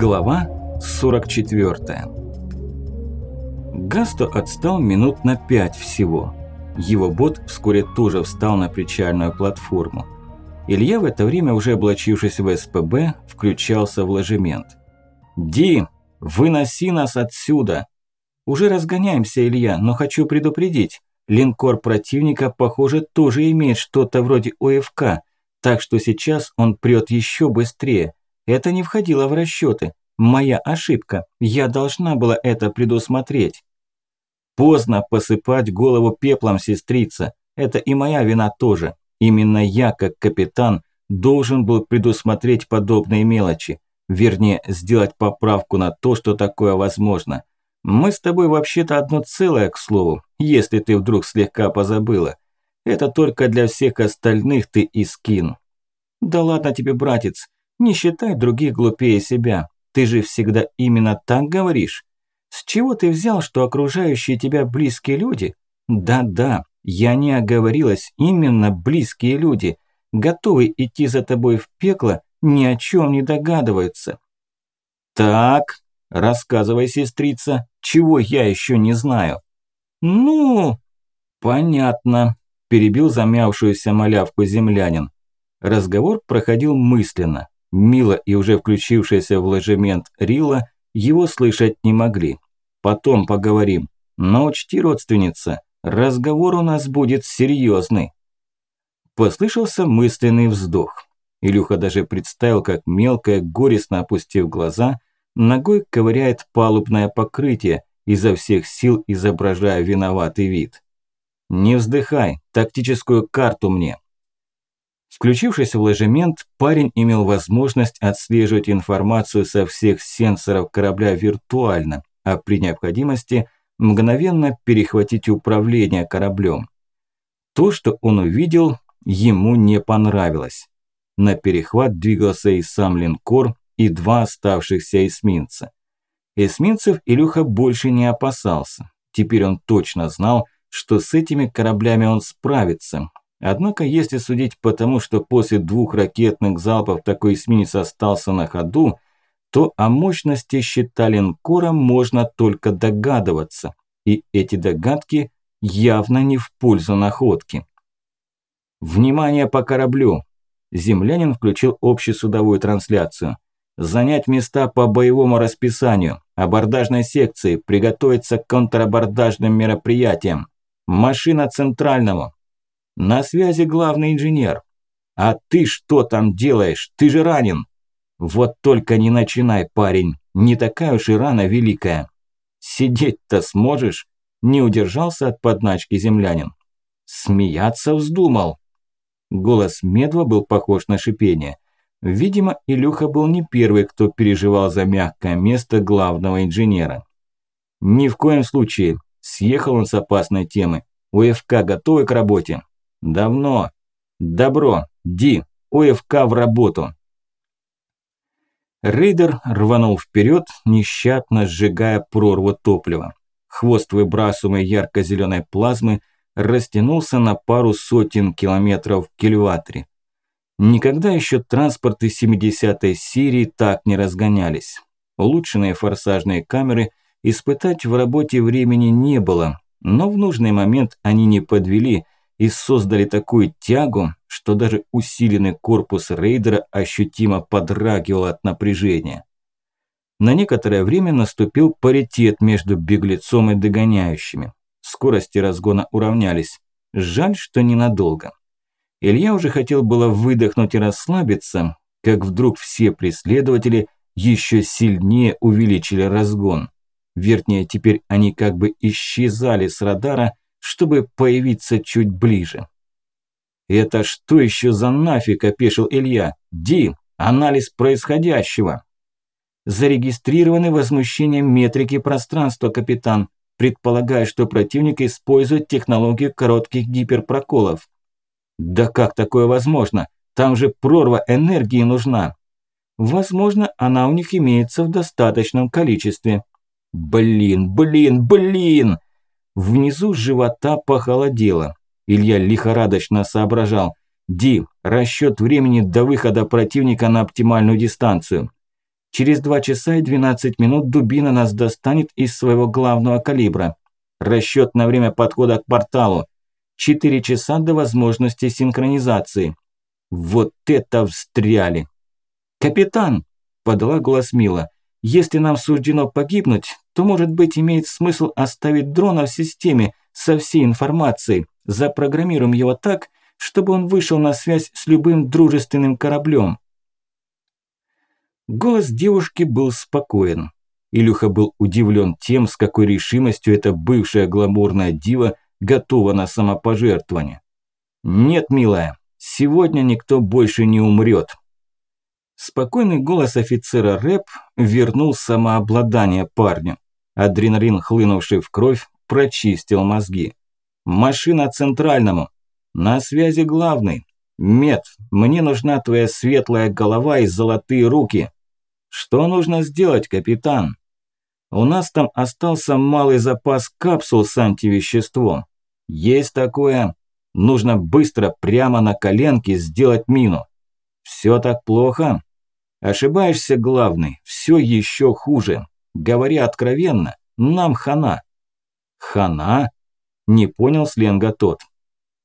Глава 44 Гасто отстал минут на пять всего. Его бот вскоре тоже встал на причальную платформу. Илья в это время, уже облачившись в СПБ, включался в ложемент. «Ди, выноси нас отсюда!» «Уже разгоняемся, Илья, но хочу предупредить. Линкор противника, похоже, тоже имеет что-то вроде ОФК, так что сейчас он прет еще быстрее. Это не входило в расчеты. Моя ошибка. Я должна была это предусмотреть. Поздно посыпать голову пеплом, сестрица. Это и моя вина тоже. Именно я, как капитан, должен был предусмотреть подобные мелочи. Вернее, сделать поправку на то, что такое возможно. Мы с тобой вообще-то одно целое, к слову, если ты вдруг слегка позабыла. Это только для всех остальных ты и скин. Да ладно тебе, братец, не считай других глупее себя. Ты же всегда именно так говоришь. С чего ты взял, что окружающие тебя близкие люди? Да-да, я не оговорилась, именно близкие люди, готовы идти за тобой в пекло, ни о чем не догадываются. Так, рассказывай, сестрица, чего я еще не знаю? Ну, понятно, перебил замявшуюся малявку землянин. Разговор проходил мысленно. Мила и уже включившаяся в ложемент Рила его слышать не могли. Потом поговорим. Но учти, родственница, разговор у нас будет серьезный. Послышался мысленный вздох. Илюха даже представил, как мелкая, горестно опустив глаза, ногой ковыряет палубное покрытие, изо всех сил изображая виноватый вид. «Не вздыхай, тактическую карту мне». Включившись в ложемент, парень имел возможность отслеживать информацию со всех сенсоров корабля виртуально, а при необходимости мгновенно перехватить управление кораблем. То, что он увидел, ему не понравилось. На перехват двигался и сам линкор, и два оставшихся эсминца. Эсминцев Илюха больше не опасался. Теперь он точно знал, что с этими кораблями он справится. Однако, если судить по тому, что после двух ракетных залпов такой эсминец остался на ходу, то о мощности щита линкора можно только догадываться. И эти догадки явно не в пользу находки. «Внимание по кораблю!» Землянин включил общесудовую трансляцию. «Занять места по боевому расписанию, абордажной секции, приготовиться к контрабордажным мероприятиям. Машина центральному, на связи главный инженер. А ты что там делаешь? Ты же ранен. Вот только не начинай, парень. Не такая уж и рана великая. Сидеть-то сможешь? Не удержался от подначки землянин. Смеяться вздумал. Голос Медва был похож на шипение. Видимо, Илюха был не первый, кто переживал за мягкое место главного инженера. Ни в коем случае. Съехал он с опасной темы. УФК готовы к работе? Давно. Добро. Ди. ОФК в работу. Рейдер рванул вперед, нещадно сжигая прорву топлива. Хвост выбрасываемой ярко-зеленой плазмы растянулся на пару сотен километров в кильватре. Никогда еще транспорты 70-й серии так не разгонялись. Улучшенные форсажные камеры испытать в работе времени не было, но в нужный момент они не подвели – и создали такую тягу, что даже усиленный корпус рейдера ощутимо подрагивал от напряжения. На некоторое время наступил паритет между беглецом и догоняющими. Скорости разгона уравнялись. Жаль, что ненадолго. Илья уже хотел было выдохнуть и расслабиться, как вдруг все преследователи еще сильнее увеличили разгон. Вернее, теперь они как бы исчезали с радара, чтобы появиться чуть ближе. «Это что еще за нафиг?» – опешил Илья. «Ди, анализ происходящего». Зарегистрированы возмущения метрики пространства, капитан. Предполагаю, что противник использует технологию коротких гиперпроколов. Да как такое возможно? Там же прорва энергии нужна. Возможно, она у них имеется в достаточном количестве. Блин, блин, блин! Внизу живота похолодело. Илья лихорадочно соображал. «Ди, расчет времени до выхода противника на оптимальную дистанцию». Через два часа и 12 минут дубина нас достанет из своего главного калибра. Расчет на время подхода к порталу. Четыре часа до возможности синхронизации. Вот это встряли! «Капитан!» – подала голос Мила. «Если нам суждено погибнуть, то, может быть, имеет смысл оставить дрона в системе со всей информацией. Запрограммируем его так, чтобы он вышел на связь с любым дружественным кораблем». Голос девушки был спокоен. Илюха был удивлен тем, с какой решимостью эта бывшая гламурная дива готова на самопожертвование. «Нет, милая, сегодня никто больше не умрет». Спокойный голос офицера рэп вернул самообладание парню. Адреналин, хлынувший в кровь, прочистил мозги. «Машина центральному. На связи главный. Мед, мне нужна твоя светлая голова и золотые руки. Что нужно сделать, капитан?» У нас там остался малый запас капсул с антивеществом. Есть такое. Нужно быстро прямо на коленке сделать мину. Все так плохо? Ошибаешься, главный, все еще хуже. Говоря откровенно, нам хана. Хана? Не понял сленга тот.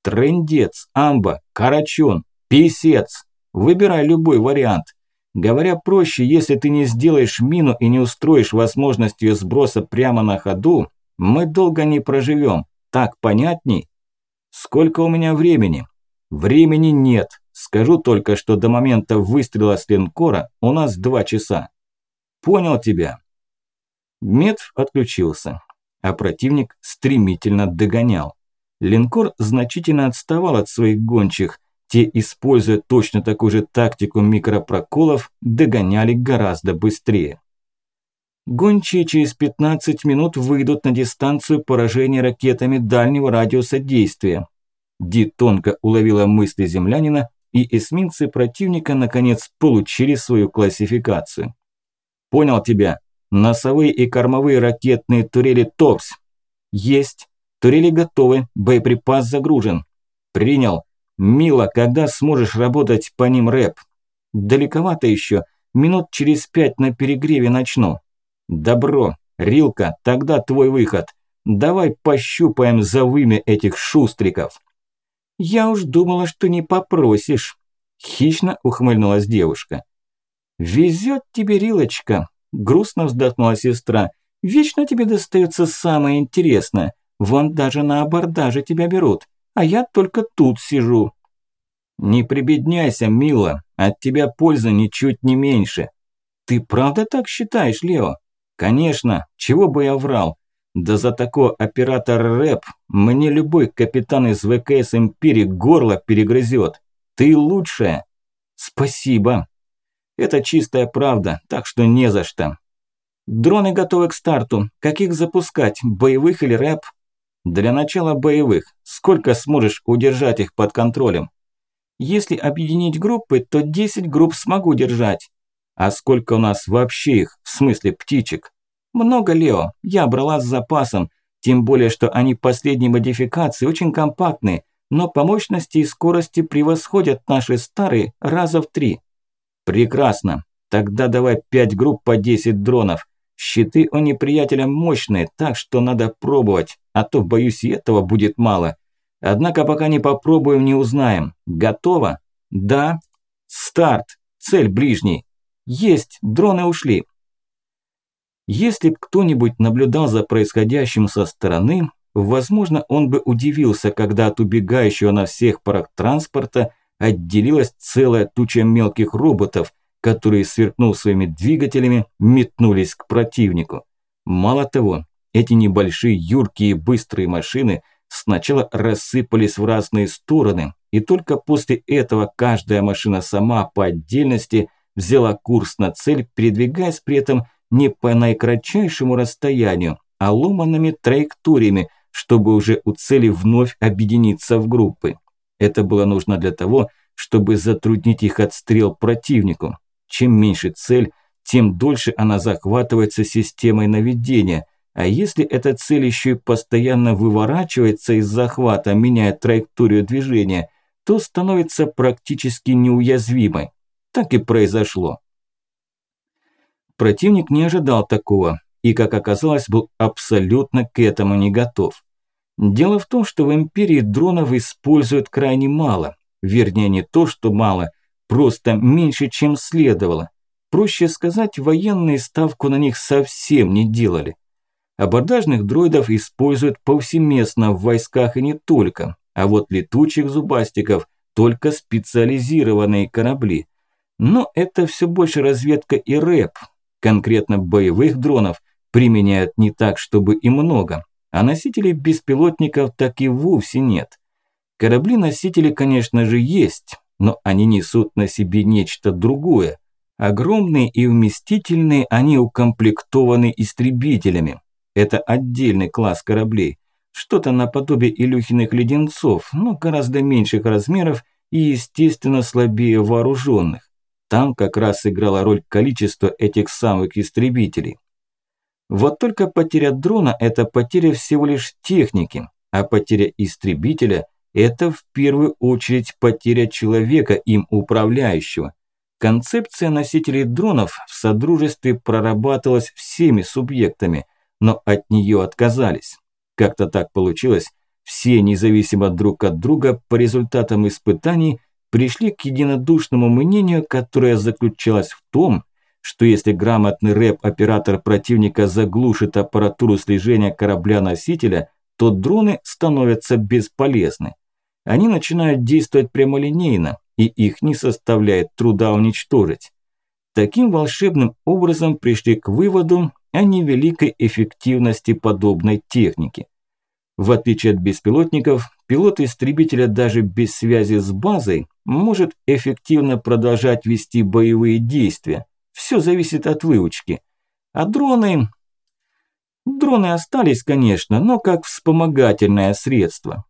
Трендец, амба, карачун, писец. Выбирай любой вариант. Говоря проще, если ты не сделаешь мину и не устроишь возможность ее сброса прямо на ходу, мы долго не проживем. Так понятней? Сколько у меня времени? Времени нет. Скажу только, что до момента выстрела с линкора у нас два часа. Понял тебя. Метв отключился, а противник стремительно догонял. Линкор значительно отставал от своих гончих, те, используя точно такую же тактику микропроколов, догоняли гораздо быстрее. Гончие через 15 минут выйдут на дистанцию поражения ракетами дальнего радиуса действия. Ди тонко уловила мысли землянина, и эсминцы противника наконец получили свою классификацию. «Понял тебя. Носовые и кормовые ракетные турели ТОПС. Есть. Турели готовы, боеприпас загружен. Принял. «Мила, когда сможешь работать по ним рэп?» «Далековато еще. Минут через пять на перегреве начну». «Добро. Рилка, тогда твой выход. Давай пощупаем за вымя этих шустриков». «Я уж думала, что не попросишь», – хищно ухмыльнулась девушка. «Везет тебе, Рилочка», – грустно вздохнула сестра. «Вечно тебе достается самое интересное. Вон даже на абордаже тебя берут а я только тут сижу». «Не прибедняйся, мила, от тебя польза ничуть не меньше». «Ты правда так считаешь, Лео?» «Конечно, чего бы я врал. Да за такой оператор рэп мне любой капитан из ВКС Империи горло перегрызет. Ты лучшая». «Спасибо». «Это чистая правда, так что не за что». «Дроны готовы к старту. Как их запускать, боевых или рэп?» Для начала боевых. Сколько сможешь удержать их под контролем? Если объединить группы, то 10 групп смогу держать. А сколько у нас вообще их, в смысле птичек? Много, Лео. Я брала с запасом. Тем более, что они последней модификации очень компактные, но по мощности и скорости превосходят наши старые раза в три. Прекрасно. Тогда давай 5 групп по 10 дронов. Щиты у неприятеля мощные, так что надо пробовать, а то, боюсь, и этого будет мало. Однако пока не попробуем, не узнаем. Готово? Да. Старт. Цель ближний. Есть, дроны ушли. Если б кто-нибудь наблюдал за происходящим со стороны, возможно, он бы удивился, когда от убегающего на всех парах транспорта отделилась целая туча мелких роботов – которые, сверкнув своими двигателями, метнулись к противнику. Мало того, эти небольшие юркие и быстрые машины сначала рассыпались в разные стороны, и только после этого каждая машина сама по отдельности взяла курс на цель, передвигаясь при этом не по наикратчайшему расстоянию, а ломанными траекториями, чтобы уже у цели вновь объединиться в группы. Это было нужно для того, чтобы затруднить их отстрел противнику. Чем меньше цель, тем дольше она захватывается системой наведения. А если эта цель еще и постоянно выворачивается из захвата, меняя траекторию движения, то становится практически неуязвимой. Так и произошло. Противник не ожидал такого и, как оказалось, был абсолютно к этому не готов. Дело в том, что в Империи дронов используют крайне мало. Вернее, не то, что мало, просто меньше, чем следовало. Проще сказать, военные ставку на них совсем не делали. Абордажных дроидов используют повсеместно в войсках и не только, а вот летучих зубастиков – только специализированные корабли. Но это все больше разведка и рэп. Конкретно боевых дронов применяют не так, чтобы и много, а носителей беспилотников так и вовсе нет. Корабли-носители, конечно же, есть, но они несут на себе нечто другое. Огромные и вместительные они укомплектованы истребителями. Это отдельный класс кораблей. Что-то наподобие Илюхиных леденцов, но гораздо меньших размеров и, естественно, слабее вооруженных. Там как раз играла роль количество этих самых истребителей. Вот только потеря дрона – это потеря всего лишь техники, а потеря истребителя – это в первую очередь потеря человека, им управляющего. Концепция носителей дронов в Содружестве прорабатывалась всеми субъектами, но от нее отказались. Как-то так получилось, все независимо друг от друга по результатам испытаний пришли к единодушному мнению, которое заключалось в том, что если грамотный рэп-оператор противника заглушит аппаратуру слежения корабля-носителя, то дроны становятся бесполезны. Они начинают действовать прямолинейно, и их не составляет труда уничтожить. Таким волшебным образом пришли к выводу о невеликой эффективности подобной техники. В отличие от беспилотников, пилот истребителя даже без связи с базой может эффективно продолжать вести боевые действия, все зависит от выучки. А дроны... Дроны остались, конечно, но как вспомогательное средство.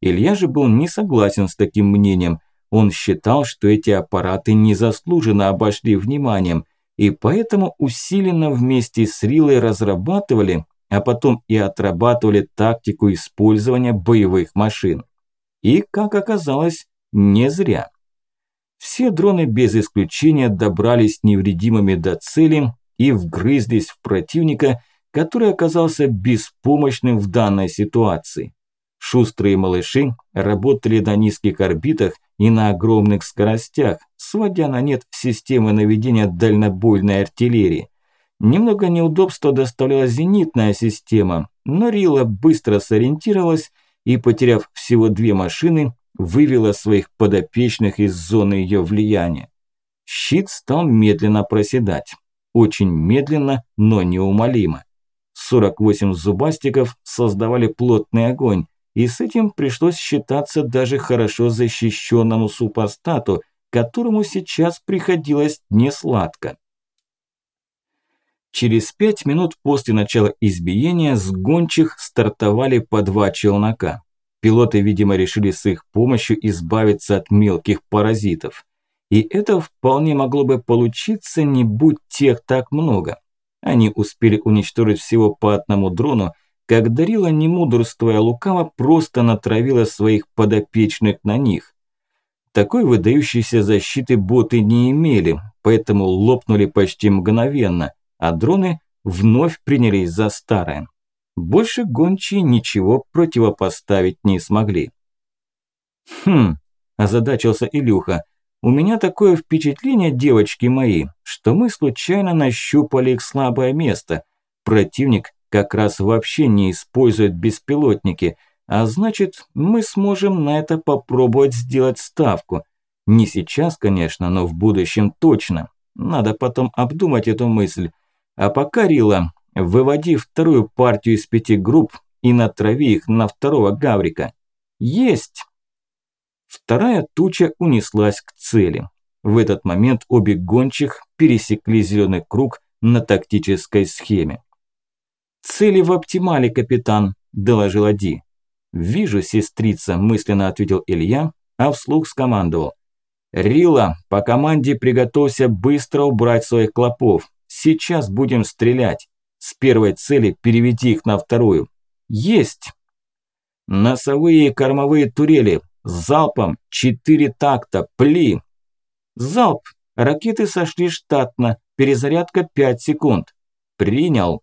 Илья же был не согласен с таким мнением. Он считал, что эти аппараты незаслуженно обошли вниманием, и поэтому усиленно вместе с Рилой разрабатывали, а потом и отрабатывали тактику использования боевых машин. И, как оказалось, не зря. Все дроны без исключения добрались невредимыми до цели и вгрызлись в противника, который оказался беспомощным в данной ситуации. Шустрые малыши работали на низких орбитах и на огромных скоростях, сводя на нет системы наведения дальнобойной артиллерии. Немного неудобства доставляла зенитная система, но Рила быстро сориентировалась и, потеряв всего две машины, вывела своих подопечных из зоны ее влияния. Щит стал медленно проседать. Очень медленно, но неумолимо. 48 зубастиков создавали плотный огонь, и с этим пришлось считаться даже хорошо защищенному супостату, которому сейчас приходилось несладко. Через пять минут после начала избиения с гончих стартовали по два челнока. Пилоты, видимо, решили с их помощью избавиться от мелких паразитов. И это вполне могло бы получиться, не будь тех так много. Они успели уничтожить всего по одному дрону, как Дарила, не мудрствуя лукаво, просто натравила своих подопечных на них. Такой выдающейся защиты боты не имели, поэтому лопнули почти мгновенно, а дроны вновь принялись за старое. Больше гончие ничего противопоставить не смогли. «Хм», – озадачился Илюха, – «у меня такое впечатление, девочки мои, что мы случайно нащупали их слабое место. Противник как раз вообще не использует беспилотники, а значит, мы сможем на это попробовать сделать ставку. Не сейчас, конечно, но в будущем точно. Надо потом обдумать эту мысль. А пока, Рила, Выводи вторую партию из пяти групп и натрави их на второго гаврика. Есть! Вторая туча унеслась к цели. В этот момент обе гончих пересекли зеленый круг на тактической схеме. «Цели в оптимале, капитан», – доложила Ди. «Вижу, сестрица», – мысленно ответил Илья, а вслух скомандовал. «Рила, по команде приготовься быстро убрать своих клопов. Сейчас будем стрелять. С первой цели переведи их на вторую. Есть! Носовые и кормовые турели. Залпом четыре такта. Пли! Залп! Ракеты сошли штатно. Перезарядка 5 секунд. Принял.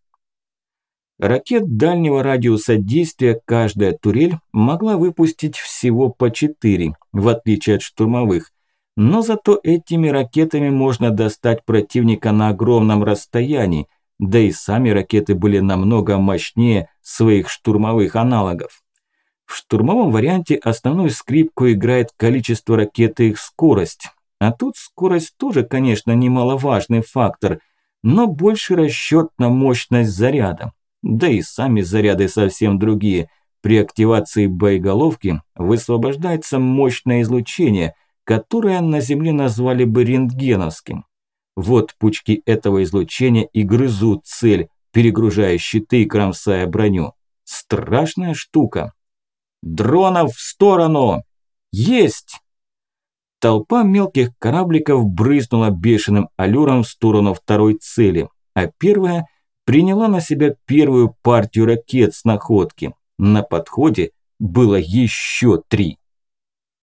Ракет дальнего радиуса действия каждая турель могла выпустить всего по 4, в отличие от штурмовых. Но зато этими ракетами можно достать противника на огромном расстоянии, да и сами ракеты были намного мощнее своих штурмовых аналогов. В штурмовом варианте основную скрипку играет количество ракет и их скорость. А тут скорость тоже, конечно, немаловажный фактор, но больше расчет на мощность заряда. Да и сами заряды совсем другие. При активации боеголовки высвобождается мощное излучение, которое на Земле назвали бы рентгеновским. Вот пучки этого излучения и грызут цель, перегружая щиты и кромсая броню. Страшная штука. Дронов в сторону! Есть! Толпа мелких корабликов брызнула бешеным аллюром в сторону второй цели, а первая приняла на себя первую партию ракет с находки. На подходе было еще три.